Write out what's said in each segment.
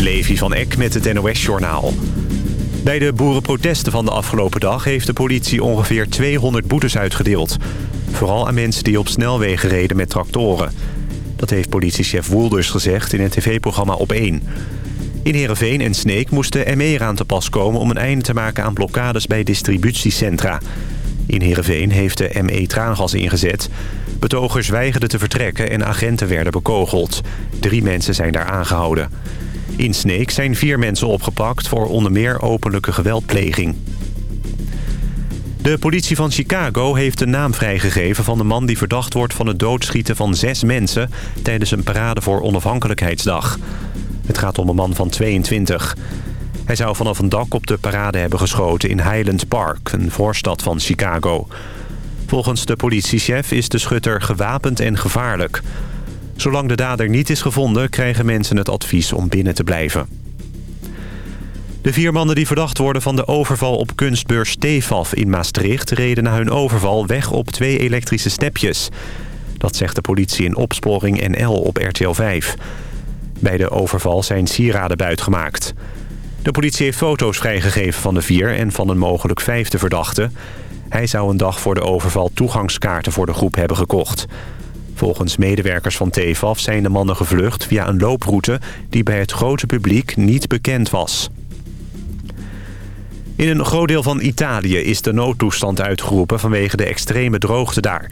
Levi van Eck met het NOS-journaal. Bij de boerenprotesten van de afgelopen dag... heeft de politie ongeveer 200 boetes uitgedeeld. Vooral aan mensen die op snelwegen reden met tractoren. Dat heeft politiechef Woelders gezegd in het tv-programma Op 1. In Heerenveen en Sneek moesten ME eraan te pas komen... om een einde te maken aan blokkades bij distributiecentra. In Heerenveen heeft de ME traangas ingezet. Betogers weigerden te vertrekken en agenten werden bekogeld. Drie mensen zijn daar aangehouden. In Sneek zijn vier mensen opgepakt voor onder meer openlijke geweldpleging. De politie van Chicago heeft de naam vrijgegeven van de man die verdacht wordt van het doodschieten van zes mensen tijdens een parade voor onafhankelijkheidsdag. Het gaat om een man van 22. Hij zou vanaf een dak op de parade hebben geschoten in Highland Park, een voorstad van Chicago. Volgens de politiechef is de schutter gewapend en gevaarlijk. Zolang de dader niet is gevonden, krijgen mensen het advies om binnen te blijven. De vier mannen die verdacht worden van de overval op kunstbeurs Stefaf in Maastricht... reden na hun overval weg op twee elektrische stepjes. Dat zegt de politie in opsporing NL op RTL 5. Bij de overval zijn sieraden buitgemaakt. De politie heeft foto's vrijgegeven van de vier en van een mogelijk vijfde verdachte. Hij zou een dag voor de overval toegangskaarten voor de groep hebben gekocht. Volgens medewerkers van TFAF zijn de mannen gevlucht via een looproute die bij het grote publiek niet bekend was. In een groot deel van Italië is de noodtoestand uitgeroepen vanwege de extreme droogte daar.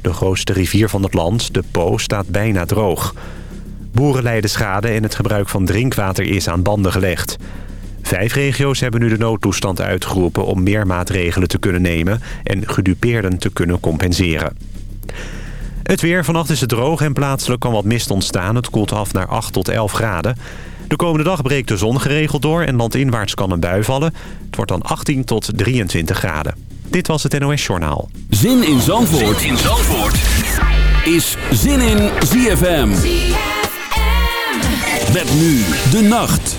De grootste rivier van het land, de Po, staat bijna droog. Boeren lijden schade en het gebruik van drinkwater is aan banden gelegd. Vijf regio's hebben nu de noodtoestand uitgeroepen om meer maatregelen te kunnen nemen en gedupeerden te kunnen compenseren. Het weer. Vannacht is het droog en plaatselijk kan wat mist ontstaan. Het koelt af naar 8 tot 11 graden. De komende dag breekt de zon geregeld door en landinwaarts kan een bui vallen. Het wordt dan 18 tot 23 graden. Dit was het NOS Journaal. Zin in Zandvoort, zin in Zandvoort. is Zin in ZFM. ZFM. Met nu de nacht.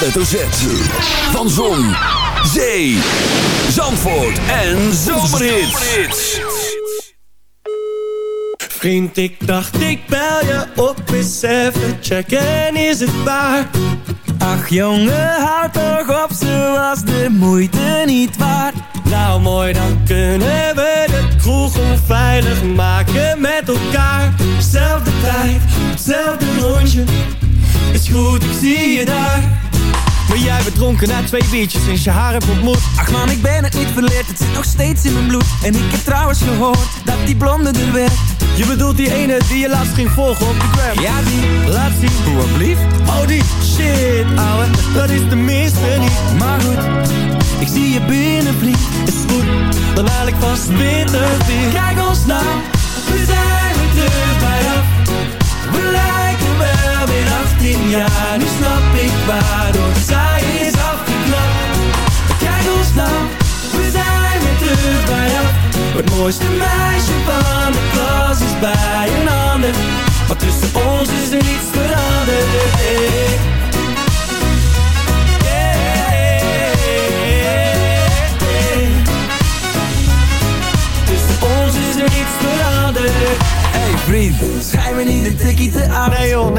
Hoofdletter Z. Van Zon, Zee, Zandvoort en Zomerhits. Vriend, ik dacht ik bel je op eens even checken, is het waar? Ach jongen, houd toch op, ze was de moeite niet waard. Nou mooi, dan kunnen we de kroeg onveilig maken met elkaar. Zelfde tijd, hetzelfde rondje, is goed, ik zie je daar. Maar jij bent dronken na twee biertjes sinds je haar hebt ontmoet. Ach man, ik ben het niet verleerd, het zit nog steeds in mijn bloed. En ik heb trouwens gehoord dat die blonde er werd. Je bedoelt die ene die je laatst ging volgen op de gram Ja die, laat zien. Hoe blief? Oh die, shit ouwe, dat is de minste niet. Maar goed, ik zie je binnen vriend Is goed, dan haal ik vast 20 weer Kijk ons nou, we zijn terug bij af 18 jaar. Nu snap ik waardoor zij is afgeknapt. Kijk ons nou, we zijn weer terug bij af. Het mooiste meisje van de klas is bij een ander. Maar tussen ons is er niets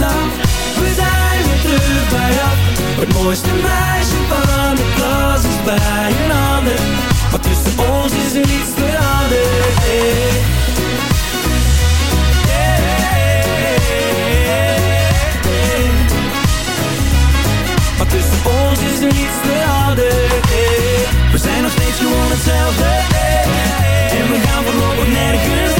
We zijn weer terug bij af Het mooiste meisje van de klas is bij een ander Maar tussen ons is er niets veranderd hey. Maar tussen ons is er niets veranderd hey. We zijn nog steeds gewoon hetzelfde hey. En we gaan voorlopig nergens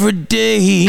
every day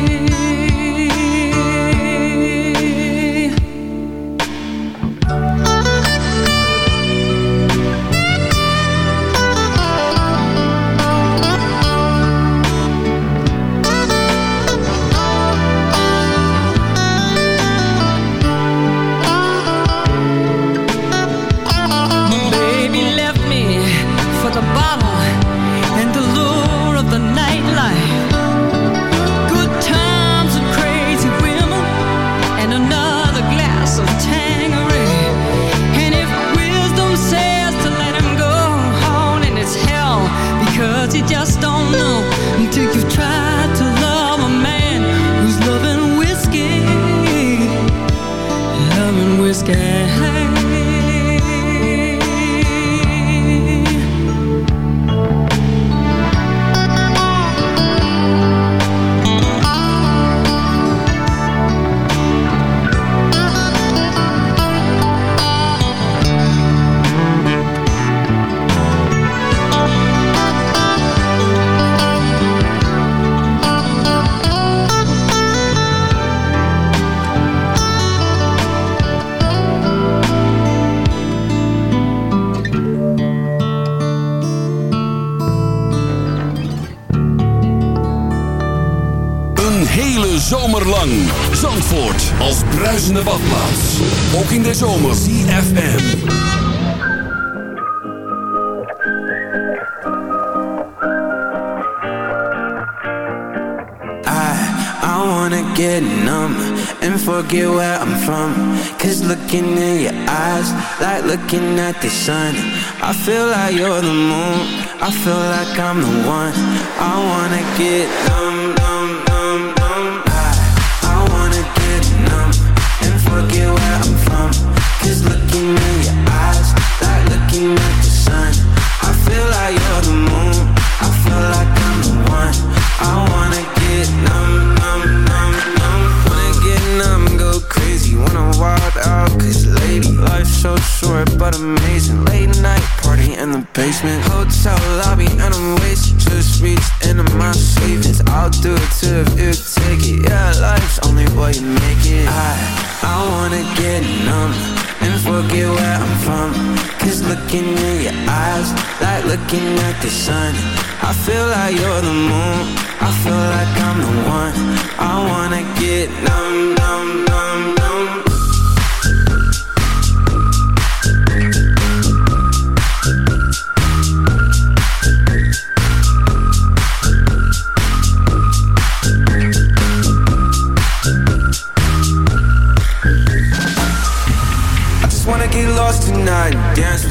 Bruisende badplaats. Ook in de zomer. CFM. I, I wanna get numb and forget where I'm from. Cause looking in your eyes, like looking at the sun. I feel like you're the moon. I feel like I'm the one. I wanna get numb, looking at the sun. I feel like you're the moon, I feel like I'm the one. I wanna get numb, numb, numb, numb. I just tonight and dance with you. I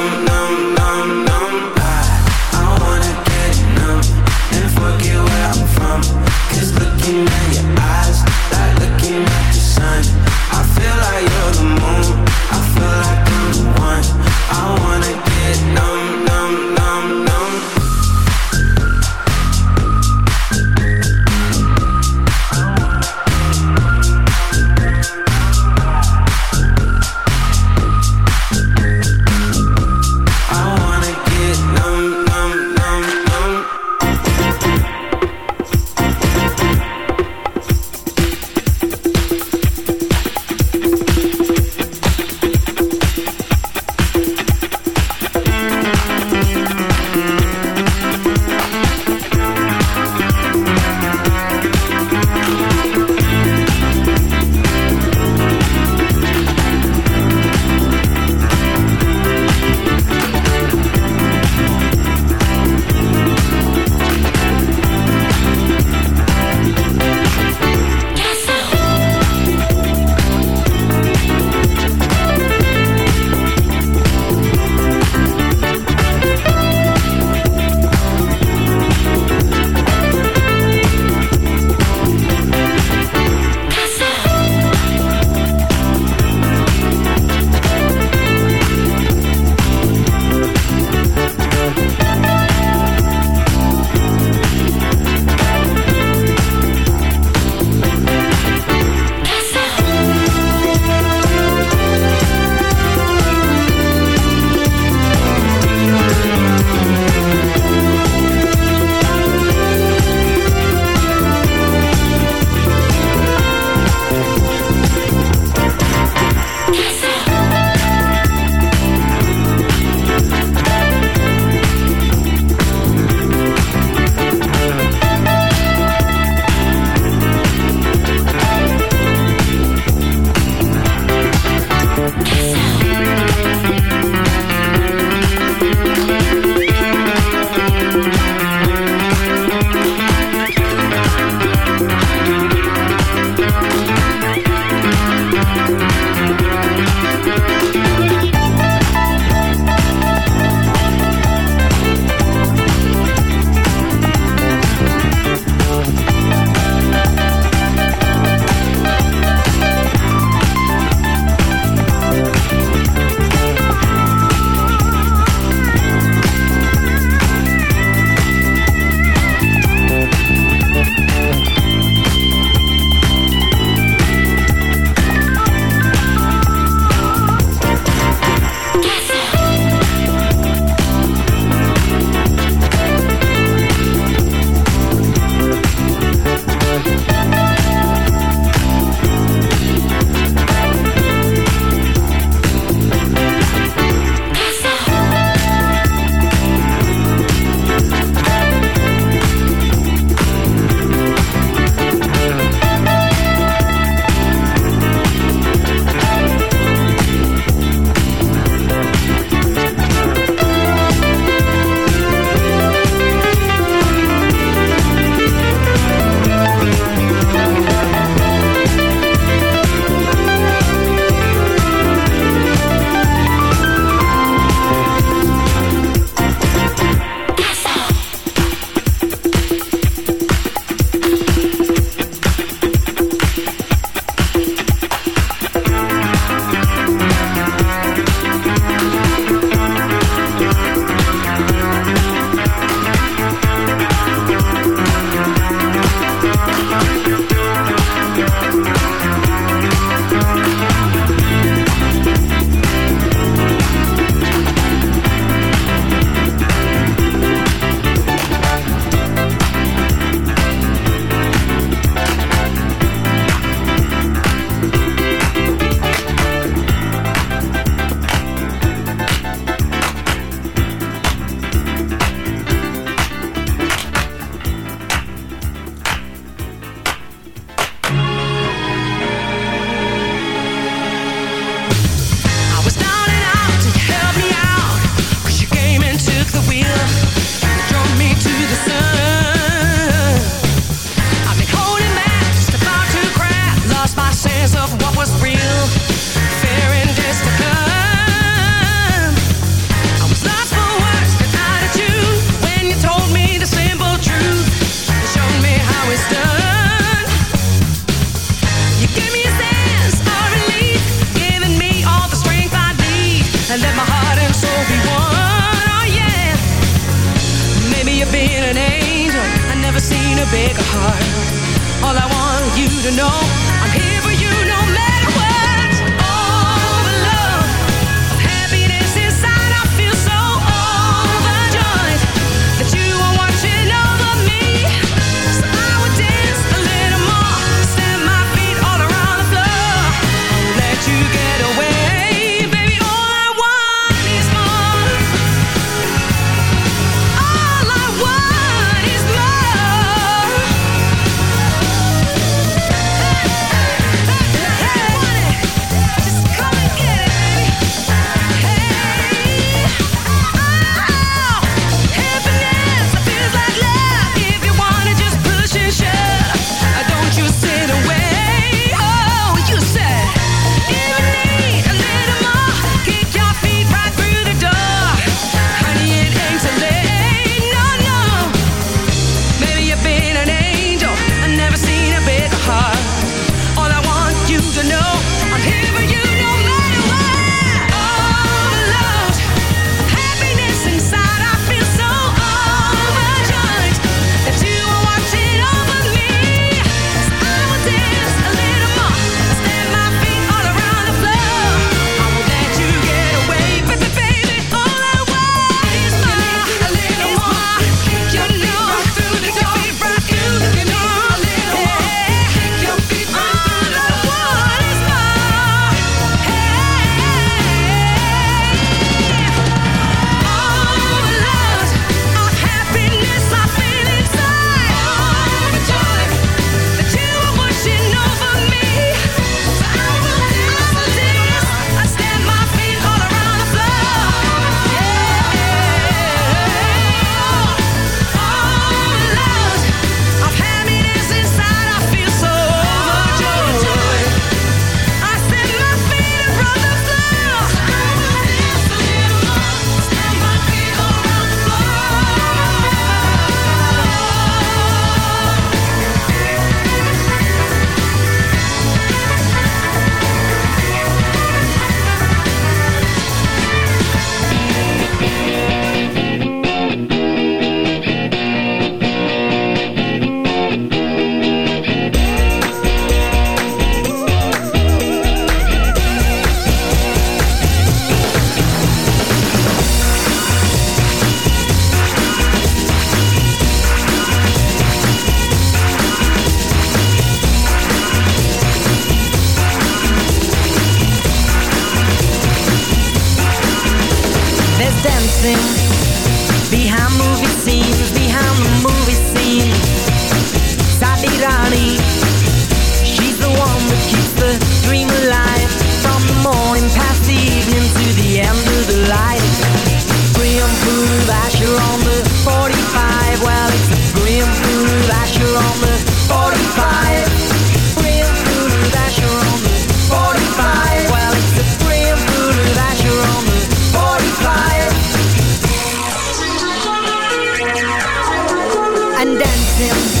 him.